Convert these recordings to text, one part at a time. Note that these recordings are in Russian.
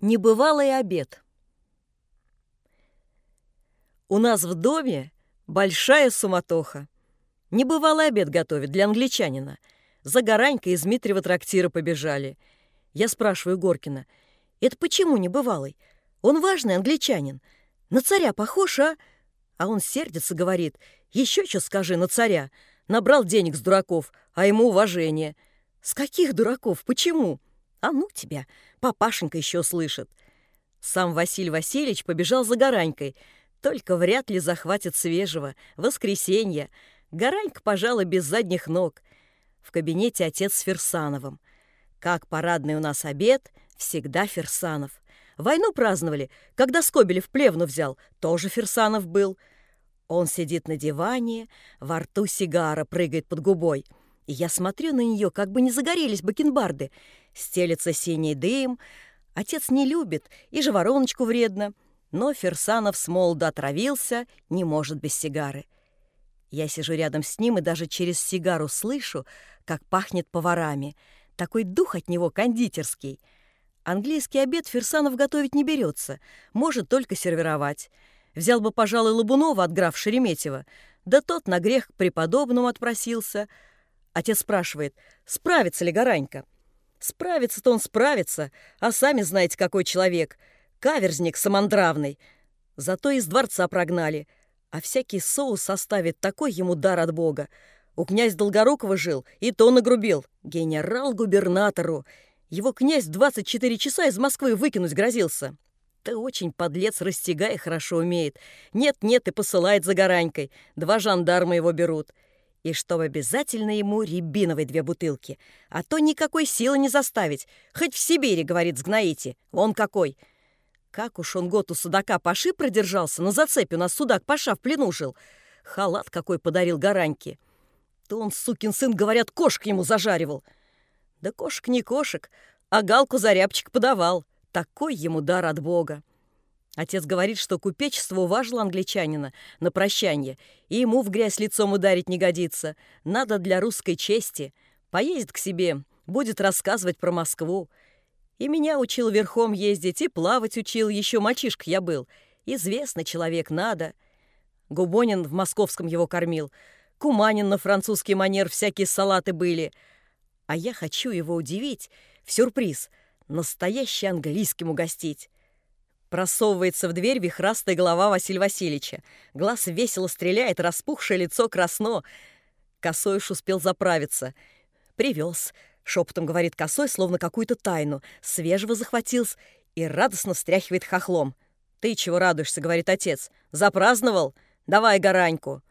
Небывалый обед. У нас в доме большая суматоха. Небывалый обед готовят для англичанина. За Гаранькой из Дмитриева трактира побежали. Я спрашиваю Горкина, это почему небывалый? Он важный англичанин. На царя похож, а? А он сердится, говорит, еще что скажи на царя. Набрал денег с дураков, а ему уважение. С каких дураков? Почему? А ну тебя, папашенька еще слышит. Сам Василий Васильевич побежал за Гаранькой, только вряд ли захватит свежего. Воскресенье. Гаранька, пожалуй, без задних ног. В кабинете отец с Ферсановым. Как парадный у нас обед, всегда Ферсанов. Войну праздновали, когда Скобелев плевну взял, тоже Ферсанов был. Он сидит на диване, во рту сигара прыгает под губой — я смотрю на нее, как бы не загорелись бакенбарды. Стелется синий дым. Отец не любит, и же вороночку вредно. Но Ферсанов с молода отравился, не может без сигары. Я сижу рядом с ним и даже через сигару слышу, как пахнет поварами. Такой дух от него кондитерский. Английский обед Ферсанов готовить не берется, может только сервировать. Взял бы, пожалуй, Лобунова от граф Шереметьева, да тот на грех к преподобному отпросился — Отец спрашивает, справится ли Гаранька. Справится-то он справится, а сами знаете, какой человек. Каверзник самандравный. Зато из дворца прогнали. А всякий соус составит такой ему дар от Бога. У князь Долгорукова жил, и то нагрубил. Генерал-губернатору. Его князь 24 часа из Москвы выкинуть грозился. Ты очень подлец, растягая хорошо умеет. Нет-нет, и посылает за Гаранькой. Два жандарма его берут. И чтобы обязательно ему рябиновой две бутылки. А то никакой силы не заставить. Хоть в Сибири, говорит, сгноите. Он какой. Как уж он год у судака Паши продержался, на зацепе у нас судак Паша в плену жил. Халат какой подарил Гараньке. То он, сукин сын, говорят, кошек ему зажаривал. Да кошек не кошек, а галку за рябчик подавал. Такой ему дар от Бога. Отец говорит, что купечество уважило англичанина на прощание, и ему в грязь лицом ударить не годится. Надо для русской чести. Поедет к себе, будет рассказывать про Москву. И меня учил верхом ездить, и плавать учил, еще мальчишка я был. Известный человек, надо. Губонин в московском его кормил. Куманин на французский манер всякие салаты были. А я хочу его удивить, в сюрприз, настоящий английским угостить. Просовывается в дверь вихрастая голова Василия Васильевича. Глаз весело стреляет, распухшее лицо красно. Косой уж успел заправиться. «Привез», — шепотом говорит Косой, словно какую-то тайну. Свежего захватился и радостно встряхивает хохлом. «Ты чего радуешься?» — говорит отец. «Запраздновал? Давай гораньку».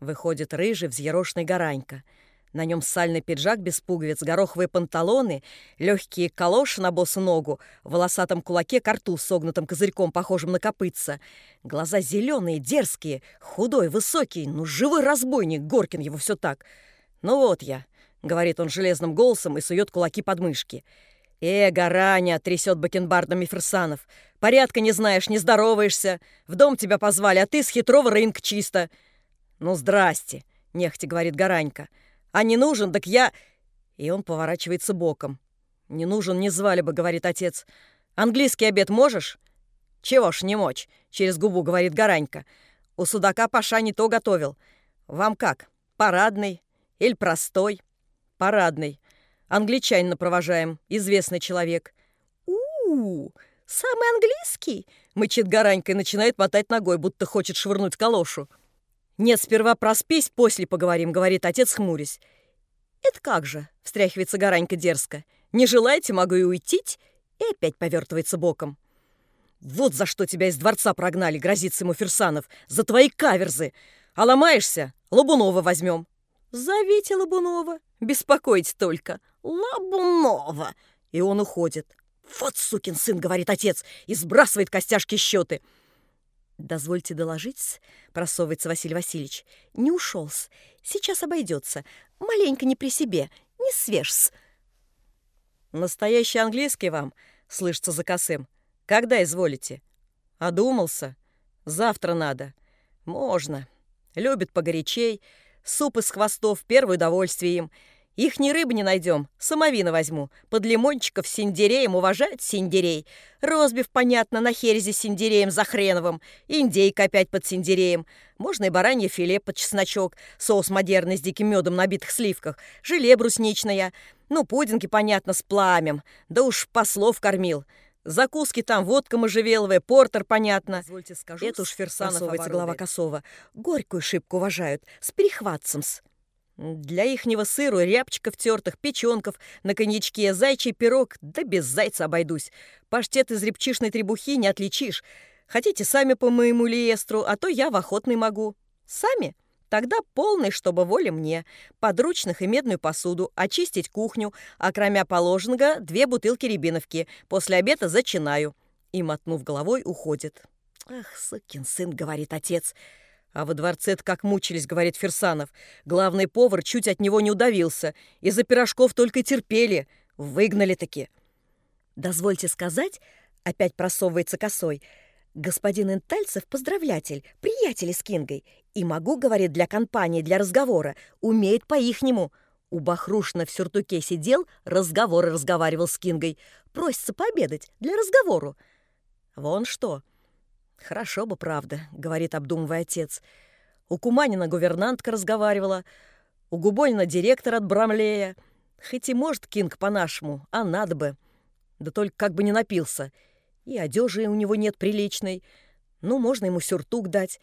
Выходит рыжий взъерошенный горанька — на нем сальный пиджак без пуговиц, гороховые панталоны, легкие калоши на босу ногу, в волосатом кулаке картуз согнутым козырьком, похожим на копытца. Глаза зеленые, дерзкие, худой, высокий, ну живой разбойник, Горкин его все так. «Ну вот я», — говорит он железным голосом и сует кулаки под мышки. «Э, Гараня!» — трясет бакенбардами Ферсанов. «Порядка не знаешь, не здороваешься. В дом тебя позвали, а ты с хитрого рынка чисто». «Ну, здрасте!» — нехотя говорит Гаранька. А не нужен, так я...» И он поворачивается боком. «Не нужен, не звали бы», — говорит отец. «Английский обед можешь?» «Чего ж не мочь?» — через губу говорит Гаранька. «У судака Паша не то готовил. Вам как, парадный или простой?» «Парадный. Англичанина провожаем, известный человек». «У-у-у, самый английский?» — мычит Гаранька и начинает мотать ногой, будто хочет швырнуть калошу. «Нет, сперва проспись, после поговорим», — говорит отец, хмурясь. «Это как же?» — встряхивается Гаранька дерзко. «Не желаете, могу и уйти?» И опять повертывается боком. «Вот за что тебя из дворца прогнали», — грозится ему Ферсанов. «За твои каверзы! А ломаешься? Лобунова возьмем». «Зовите Лобунова. Беспокоить только. Лобунова!» И он уходит. «Вот сукин сын», — говорит отец, и сбрасывает костяшки счеты. «Дозвольте доложить», — просовывается Василий Васильевич. «Не ушел-с. Сейчас обойдется. Маленько не при себе. Не свеж-с». «Настоящий английский вам?» — слышится за косым. «Когда изволите?» «Одумался? Завтра надо». «Можно. Любит погорячей. Суп из хвостов — первое удовольствие им. Их ни рыбы не найдем, самовина возьму. Под лимончиков с синдереем уважают синдерей. Розбив, понятно, на херезе с синдереем за хреновым. Индейка опять под синдереем. Можно и баранье филе под чесночок. Соус модерный с диким медом на битых сливках. Желе брусничное. Ну, пудинги, понятно, с пламем. Да уж послов кормил. Закуски там, водка можжевеловая, портер, понятно. Позвольте скажу, Это уж Ферсанов, глава Косова. Горькую шибку уважают, с перехватцем-с. Для ихнего сыру, рябчиков тертых, печенков, на коньячке, зайчий пирог, да без зайца обойдусь. Паштет из репчишной требухи не отличишь. Хотите сами по моему лиестру, а то я в охотный могу. Сами? Тогда полный, чтобы воля мне. Подручных и медную посуду, очистить кухню, а кроме положенного две бутылки рябиновки. После обеда зачинаю. И, мотнув головой, уходит. «Ах, сукин сын», — говорит отец, — а во дворце-то как мучились, говорит Ферсанов. Главный повар чуть от него не удавился. Из-за пирожков только терпели. Выгнали-таки. Дозвольте сказать, опять просовывается косой, господин Интальцев поздравлятель, приятель с Кингой. И могу, говорит, для компании, для разговора. Умеет по-ихнему. У Бахрушна в сюртуке сидел, разговоры разговаривал с Кингой. Просится пообедать, для разговору. Вон что. «Хорошо бы, правда», — говорит, обдумывая отец. У Куманина гувернантка разговаривала, у Губонина директор от Брамлея. Хоть и может Кинг по-нашему, а надо бы. Да только как бы не напился. И одежи у него нет приличной. Ну, можно ему сюртук дать.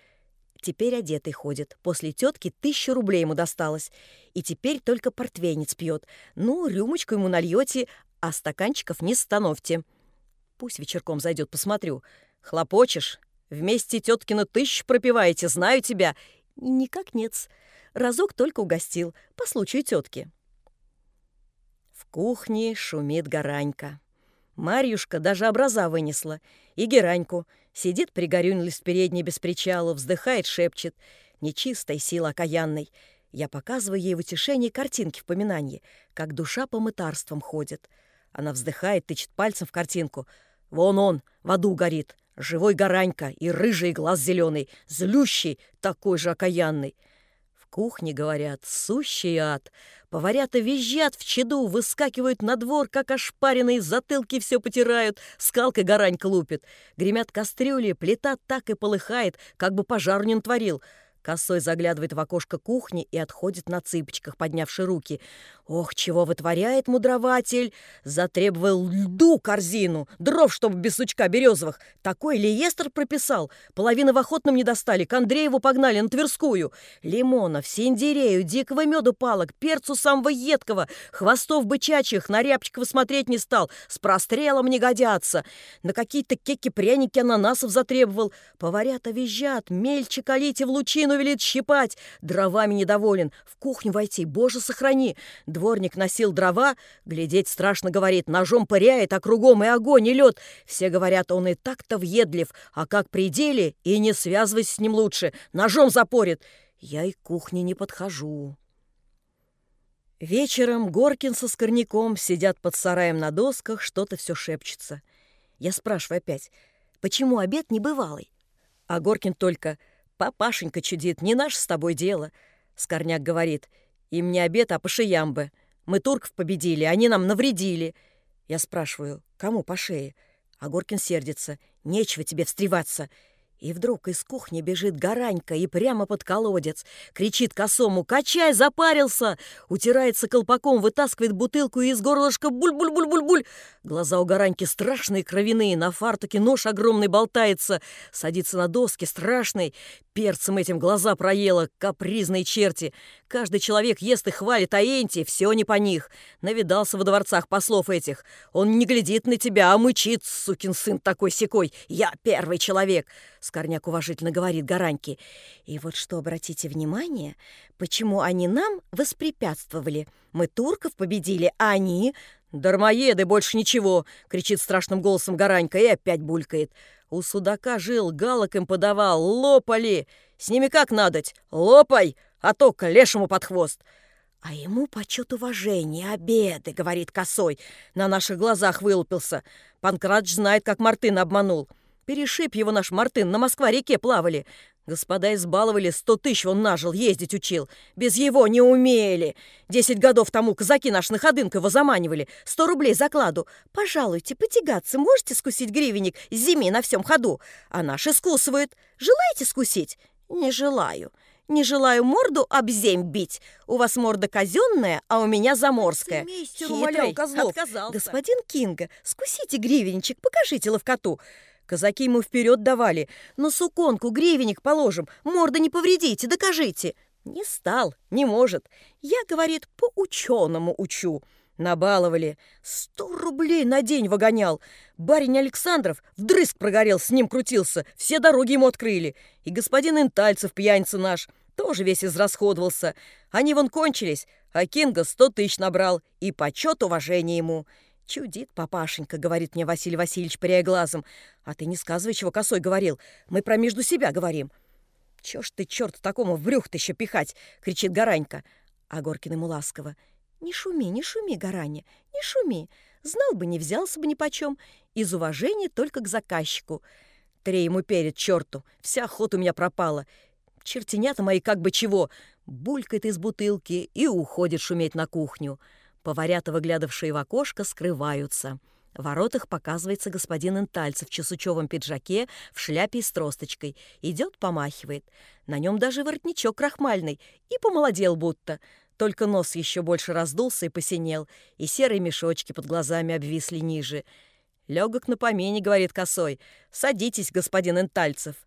Теперь одетый ходит. После тетки тысячу рублей ему досталось. И теперь только портвейнец пьет. Ну, рюмочку ему нальете, а стаканчиков не становьте. Пусть вечерком зайдет, посмотрю. Хлопочешь? Вместе теткина тысяч пропиваете, знаю тебя. Никак нет. Разок только угостил, по случаю тетки. В кухне шумит Гаранька. Марьюшка даже образа вынесла. И Гераньку. Сидит, пригорюнилась передней без причала, вздыхает, шепчет. Нечистой сила окаянной. Я показываю ей в утешении картинки в поминании, как душа по мытарствам ходит. Она вздыхает, тычет пальцем в картинку. Вон он, в аду горит. Живой горанька и рыжий глаз зеленый, злющий, такой же окаянный. В кухне, говорят, сущий ад. Поварята визжат в чаду, выскакивают на двор, как ошпаренные, затылки все потирают, скалкой горанька лупит. Гремят кастрюли, плита так и полыхает, как бы пожар не натворил. Косой заглядывает в окошко кухни и отходит на цыпочках, поднявши руки. Ох, чего вытворяет мудрователь! Затребовал льду корзину, дров, чтобы без сучка березовых. Такой лиестр прописал. Половины в охотном не достали, к Андрееву погнали на Тверскую. Лимонов, синдерею, дикого меду палок, перцу самого едкого, хвостов бычачьих, на рябчикова смотреть не стал. С прострелом не годятся. На какие-то кеки-пряники ананасов затребовал. Поварята визжат, мельче калите в лучину велит щипать. Дровами недоволен. В кухню войти, боже, сохрани. Дворник носил дрова, глядеть страшно говорит, ножом пыряет, а кругом и огонь, и лед. Все говорят, он и так-то въедлив, а как при деле, и не связывайся с ним лучше, ножом запорит. Я и к кухне не подхожу. Вечером Горкин со Скорняком сидят под сараем на досках, что-то все шепчется. Я спрашиваю опять, почему обед небывалый? А Горкин только «Папашенька чудит, не наше с тобой дело». Скорняк говорит, «Им не обед, а бы. Мы турков победили, они нам навредили». Я спрашиваю, кому по шее? А Горкин сердится, «Нечего тебе встреваться». И вдруг из кухни бежит Гаранька и прямо под колодец. Кричит косому «Качай, запарился!» Утирается колпаком, вытаскивает бутылку и из горлышка буль-буль-буль-буль-буль. Глаза у Гараньки страшные, кровяные, на фартуке нож огромный болтается. Садится на доски, страшный. Перцем этим глаза проела, капризные черти. Каждый человек ест и хвалит, а Энти все не по них. Навидался во дворцах послов этих. Он не глядит на тебя, а мычит, сукин сын такой-сякой. Я первый человек. Скорняк уважительно говорит Гараньке. И вот что, обратите внимание, почему они нам воспрепятствовали. Мы турков победили, а они... «Дармоеды, больше ничего!» — кричит страшным голосом Гаранька и опять булькает. У судака жил, галок им подавал, лопали. С ними как надоть? Лопай, а то к лешему под хвост. А ему почет уважения, обеды, говорит косой. На наших глазах вылупился. Панкратч знает, как Мартын обманул. Перешиб его наш Мартын, на Москва-реке плавали. Господа избаловали, сто тысяч он нажил, ездить учил. Без его не умели. Десять годов тому казаки наш на ходынку его заманивали. Сто рублей закладу. Пожалуйте, потягаться можете скусить гривенник с зими на всем ходу? А наш искусывает. Желаете скусить? Не желаю. Не желаю морду об земь бить. У вас морда казенная, а у меня заморская. Хитрый, Козлов. Отказался. Господин Кинга, скусите гривенничек, покажите ловкоту. Казаки ему вперед давали. На суконку гривенник положим, морда не повредите, докажите. Не стал, не может. Я, говорит, по ученому учу. Набаловали. Сто рублей на день выгонял. Барин Александров вдрызг прогорел, с ним крутился. Все дороги ему открыли. И господин Интальцев, пьяница наш, тоже весь израсходовался. Они вон кончились, а Кинга сто тысяч набрал. И почет уважение ему. «Чудит папашенька», — говорит мне Василий Васильевич, паряя глазом. «А ты не сказывай, чего косой говорил. Мы про между себя говорим». «Чё ж ты, черт, такому в брюх-то еще пихать?» — кричит Гаранька. А Горкин ему ласково. «Не шуми, не шуми, Гараня, не шуми. Знал бы, не взялся бы ни почем. Из уважения только к заказчику. Трей ему перед черту. Вся охота у меня пропала. Чертенята мои как бы чего. Булькает из бутылки и уходит шуметь на кухню». Поварята, выглядывавшие в окошко, скрываются. В воротах показывается господин Интальцев в чесучевом пиджаке, в шляпе и с тросточкой. Идет, помахивает. На нем даже воротничок крахмальный. И помолодел будто. Только нос еще больше раздулся и посинел, и серые мешочки под глазами обвисли ниже. «Легок на помине», — говорит косой. «Садитесь, господин Интальцев».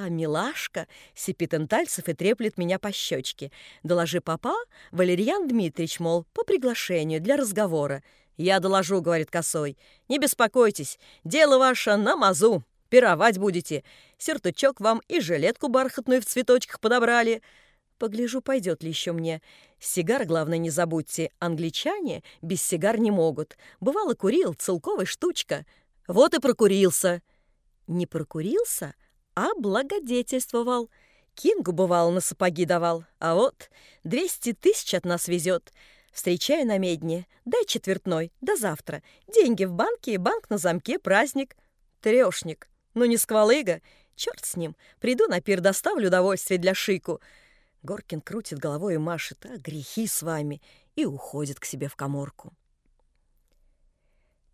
«А, милашка!» — сипит Энтальцев и треплет меня по щечке. «Доложи папа, Валерьян Дмитриевич, мол, по приглашению для разговора». «Я доложу», — говорит Косой. «Не беспокойтесь, дело ваше на мазу. Пировать будете. Сертучок вам и жилетку бархатную в цветочках подобрали». Погляжу, пойдет ли еще мне. Сигар, главное, не забудьте. Англичане без сигар не могут. Бывало, курил, целковая штучка. Вот и прокурился. Не прокурился, а благодетельствовал. Кингу, бывал, на сапоги давал. А вот двести тысяч от нас везет. Встречаю на медне. Дай четвертной, до завтра. Деньги в банке, банк на замке, праздник. Трешник. Ну не сквалыга. Черт с ним. Приду на пир, доставлю удовольствие для Шику. Горкин крутит головой и машет. А грехи с вами. И уходит к себе в коморку.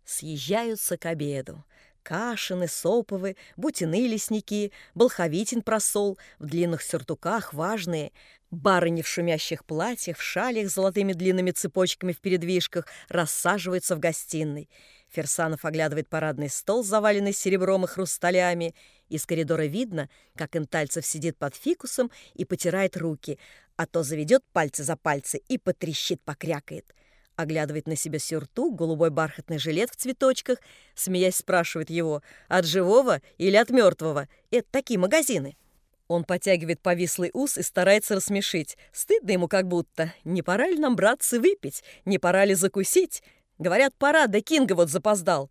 Съезжаются к обеду. Кашины, Соповы, Бутины лесники, Болховитин просол, в длинных сюртуках важные, барыни в шумящих платьях, в шалях с золотыми длинными цепочками в передвижках рассаживаются в гостиной. Ферсанов оглядывает парадный стол, заваленный серебром и хрусталями. Из коридора видно, как Интальцев сидит под фикусом и потирает руки, а то заведет пальцы за пальцы и потрещит, покрякает. Оглядывает на себя сюртук, голубой бархатный жилет в цветочках, смеясь спрашивает его, от живого или от мертвого. Это такие магазины. Он потягивает повислый ус и старается рассмешить. Стыдно ему как будто. Не пора ли нам, братцы, выпить? Не пора ли закусить? Говорят, пора, да Кинга вот запоздал.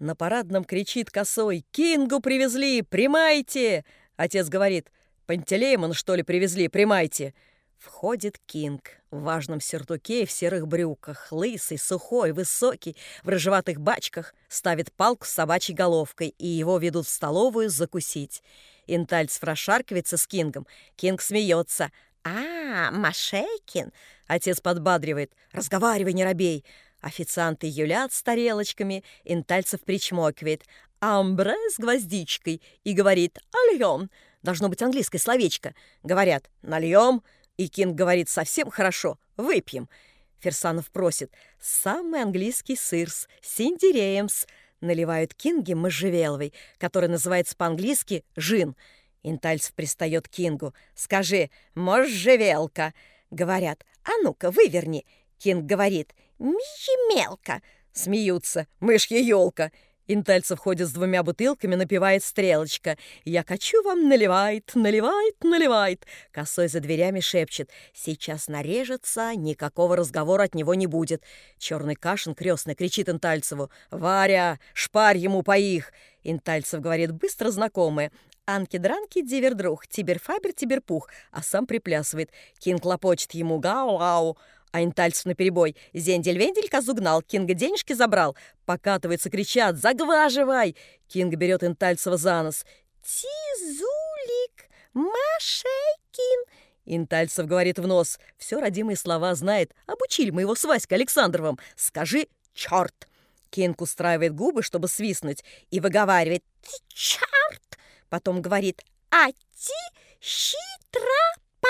На парадном кричит косой. «Кингу привезли! Примайте!» Отец говорит. «Пантелеймон, что ли, привезли? Примайте!» Входит Кинг в важном сюртуке и в серых брюках, лысый, сухой, высокий, в рыжеватых бачках, ставит палку с собачьей головкой, и его ведут в столовую закусить. Интальц прошаркивается с Кингом. Кинг смеется. «А, Машейкин!» Отец подбадривает. «Разговаривай, не робей!» Официанты юлят с тарелочками, Интальцев причмокивает. «Амбре с гвоздичкой» и говорит «Альем». Должно быть английское словечко. Говорят «Нальем». И Кинг говорит совсем хорошо, выпьем. Ферсанов просит самый английский сыр с синдереемс. Наливают Кинге можжевеловый, который называется по-английски «жин». Интальцев пристает к Кингу. «Скажи, можжевелка!» Говорят, «А ну-ка, выверни!» Кинг говорит, «Мелко!» Смеются, «Мышья елка!» Интальцев ходит с двумя бутылками, напевает стрелочка. «Я хочу вам наливает, наливает, наливает!» Косой за дверями шепчет. «Сейчас нарежется, никакого разговора от него не будет!» Черный Кашин крестный кричит Интальцеву. «Варя, шпарь ему по их!» Интальцев говорит быстро знакомые. Анки-дранки, дивердрух, тиберфабер, тиберпух, а сам приплясывает. Кинг лопочет ему гау-гау. А интальцев наперебой. Зендель-вендель козу гнал, Кинга денежки забрал. Покатывается, кричат «Заглаживай!» Кинг берет Интальцева за нос. «Тизулик!» «Машейкин!» Интальцев говорит в нос. Все родимые слова знает. Обучили мы его с Васькой Александровым. Скажи «черт». Кинг устраивает губы, чтобы свистнуть, и выговаривает «Ты черт!» Потом говорит «А ти щитропа!»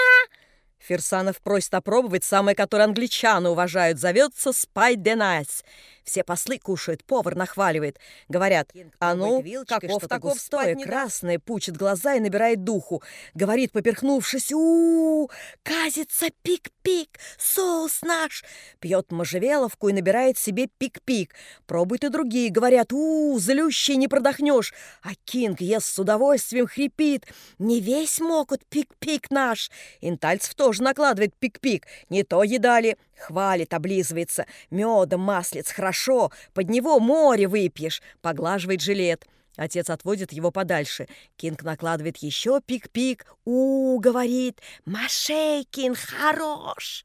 Ферсанов просит опробовать самое, которое англичаны уважают. Зовется «Спайденайс». Все послы кушают, повар нахваливает. Говорят, а ну, каков таков стоя, красная, пучит глаза и набирает духу. Говорит, поперхнувшись, у, -у, -у казится пик-пик, соус наш. Пьет можжевеловку и набирает себе пик-пик. Пробуют и другие, говорят, у, -у злющий не продохнешь. А Кинг ест с удовольствием, хрипит. Не весь могут пик-пик наш. Интальцев тоже накладывает пик-пик. Не то едали. Хвалит, облизывается. Медом маслиц, хорошо. Под него море выпьешь. Поглаживает жилет. Отец отводит его подальше. Кинг накладывает еще пик-пик. У, говорит, Машейкин, хорош.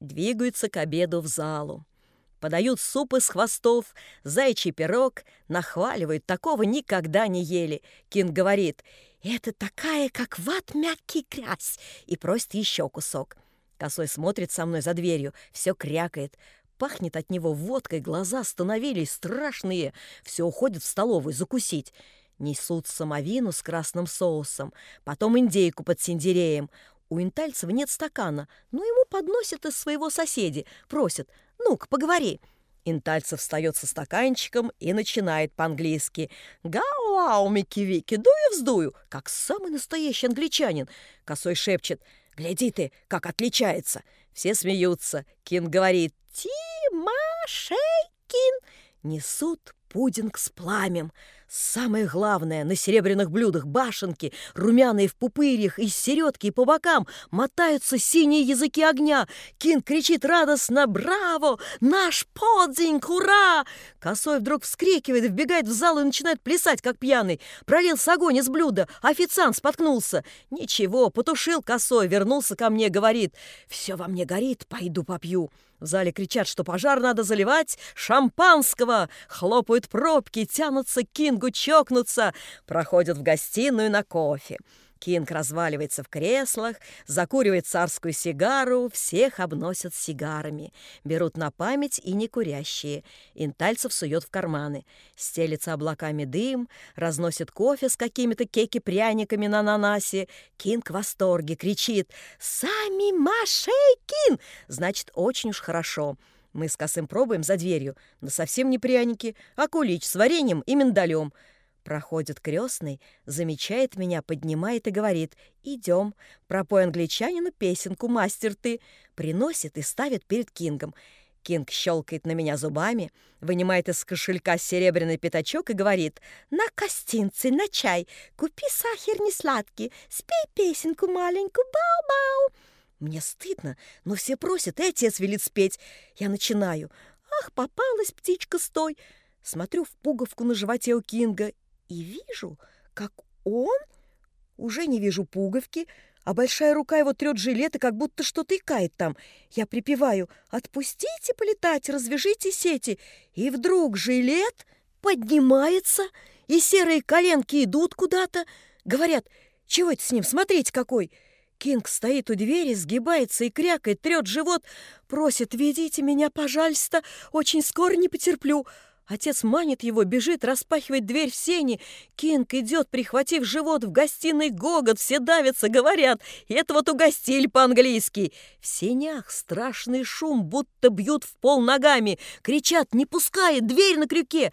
Двигаются к обеду в залу. Подают суп из хвостов, зайчий пирог, нахваливают, такого никогда не ели. Кинг говорит, это такая, как ват мягкий грязь, и просит еще кусок. Косой смотрит со мной за дверью, все крякает. Пахнет от него водкой, глаза становились страшные. Все уходит в столовую закусить. Несут самовину с красным соусом, потом индейку под сельдереем. У Интальцева нет стакана, но ему подносят из своего соседи. Просят, ну-ка, поговори. Интальцев встает со стаканчиком и начинает по-английски. «Гау-ау, Микки-Вики, дую-вздую!» Как самый настоящий англичанин. Косой шепчет – Гляди ты, как отличается. Все смеются. Кин говорит «Тимошейкин». Несут пудинг с пламем. Самое главное, на серебряных блюдах башенки, румяные в пупырьях, из середки и по бокам мотаются синие языки огня. Кин кричит радостно «Браво! Наш подзинг! Ура!» Косой вдруг вскрикивает, вбегает в зал и начинает плясать, как пьяный. Пролился огонь из блюда, официант споткнулся. Ничего, потушил косой, вернулся ко мне, говорит «Все во мне горит, пойду попью». В зале кричат, что пожар надо заливать шампанского. Хлопают пробки, тянутся к Кингу чокнуться, проходят в гостиную на кофе. Кинг разваливается в креслах, закуривает царскую сигару, всех обносят сигарами. Берут на память и некурящие. Интальцев сует в карманы. Стелится облаками дым, разносит кофе с какими-то кеки-пряниками на ананасе. Кинг в восторге, кричит «Сами Машейкин!» Значит, очень уж хорошо. Мы с Косым пробуем за дверью, но совсем не пряники, а кулич с вареньем и миндалем. Проходит крестный, замечает меня, поднимает и говорит «Идем, пропой англичанину песенку, мастер ты!» Приносит и ставит перед Кингом. Кинг щелкает на меня зубами, вынимает из кошелька серебряный пятачок и говорит «На костинцы, на чай, купи сахар не сладкий, спей песенку маленькую, бау-бау!» Мне стыдно, но все просят, и отец велит спеть. Я начинаю «Ах, попалась птичка, стой!» Смотрю в пуговку на животе у Кинга и вижу, как он... Уже не вижу пуговки, а большая рука его трет жилет и как будто что-то икает там. Я припеваю «Отпустите полетать, развяжите сети!» И вдруг жилет поднимается, и серые коленки идут куда-то. Говорят «Чего это с ним? Смотрите, какой!» Кинг стоит у двери, сгибается и крякает, трет живот, просит «Ведите меня, пожалуйста, очень скоро не потерплю». Отец манит его, бежит, распахивает дверь в сени. Кинг идет, прихватив живот, в гостиной гогот, все давятся, говорят. Это вот угостили по-английски. В сенях страшный шум, будто бьют в пол ногами. Кричат, не пускает, дверь на крюке.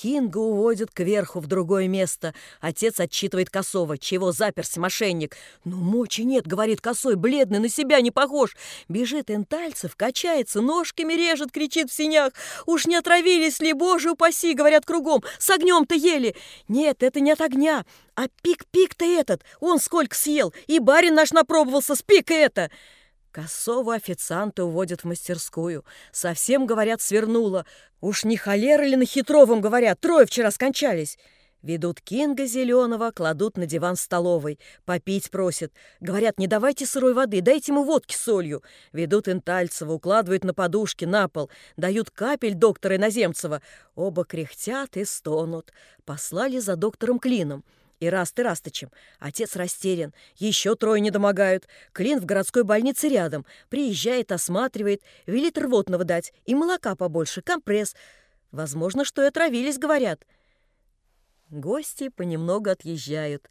Кинга уводят кверху в другое место. Отец отчитывает Косова. Чего заперся мошенник? «Ну, мочи нет», — говорит Косой, бледный, на себя не похож. Бежит Энтальцев, качается, ножками режет, кричит в синях. «Уж не отравились ли, боже упаси!» — говорят кругом. «С огнем-то ели!» «Нет, это не от огня, а пик-пик-то этот! Он сколько съел! И барин наш напробовался с пика это!» Косого официанта уводят в мастерскую. Совсем, говорят, свернула. Уж не холера ли на хитровом, говорят, трое вчера скончались. Ведут Кинга зеленого, кладут на диван столовой. Попить просят. Говорят, не давайте сырой воды, дайте ему водки с солью. Ведут Интальцева, укладывают на подушки, на пол. Дают капель доктора Иноземцева. Оба кряхтят и стонут. Послали за доктором Клином. И Раст и Растычем. Отец растерян. Еще трое не домогают. Клин в городской больнице рядом. Приезжает, осматривает, велит рвотного дать. И молока побольше, компресс. Возможно, что и отравились, говорят. Гости понемногу отъезжают.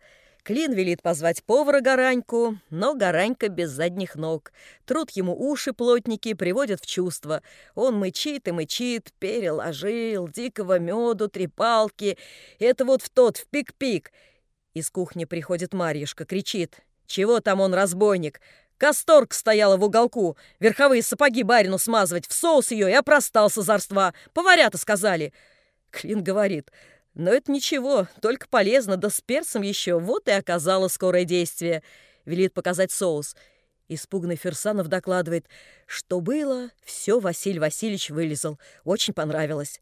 Клин велит позвать повара Гараньку, но Гаранька без задних ног. Труд ему уши плотники, приводят в чувство. Он мычит и мычит, переложил, дикого меду, три палки. Это вот в тот, в пик-пик. Из кухни приходит Марьюшка, кричит. «Чего там он, разбойник? Касторг стояла в уголку, верховые сапоги барину смазывать, в соус ее и опростался зарства. Поварята сказали». Клин говорит, «Но это ничего, только полезно, да с перцем еще, вот и оказало скорое действие». Велит показать соус. Испуганный Ферсанов докладывает, что было, все Василий Васильевич вылезал. Очень понравилось.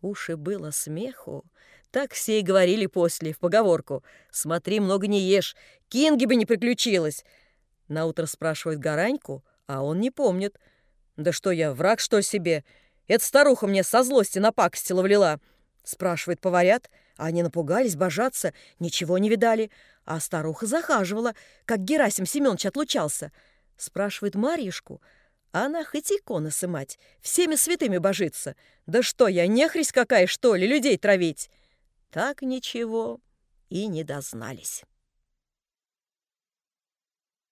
Уши было смеху. Так все и говорили после, в поговорку. «Смотри, много не ешь, Кинги бы не приключилось!» Наутро спрашивает Гараньку, а он не помнит. «Да что я, враг, что себе? Эта старуха мне со злости напакостила влила!» Спрашивает поварят, а они напугались, божаться, ничего не видали. А старуха захаживала, как Герасим Семенович отлучался. Спрашивает Марьюшку, она хоть иконы сымать, всеми святыми божится. Да что я, нехресть какая, что ли, людей травить? Так ничего и не дознались.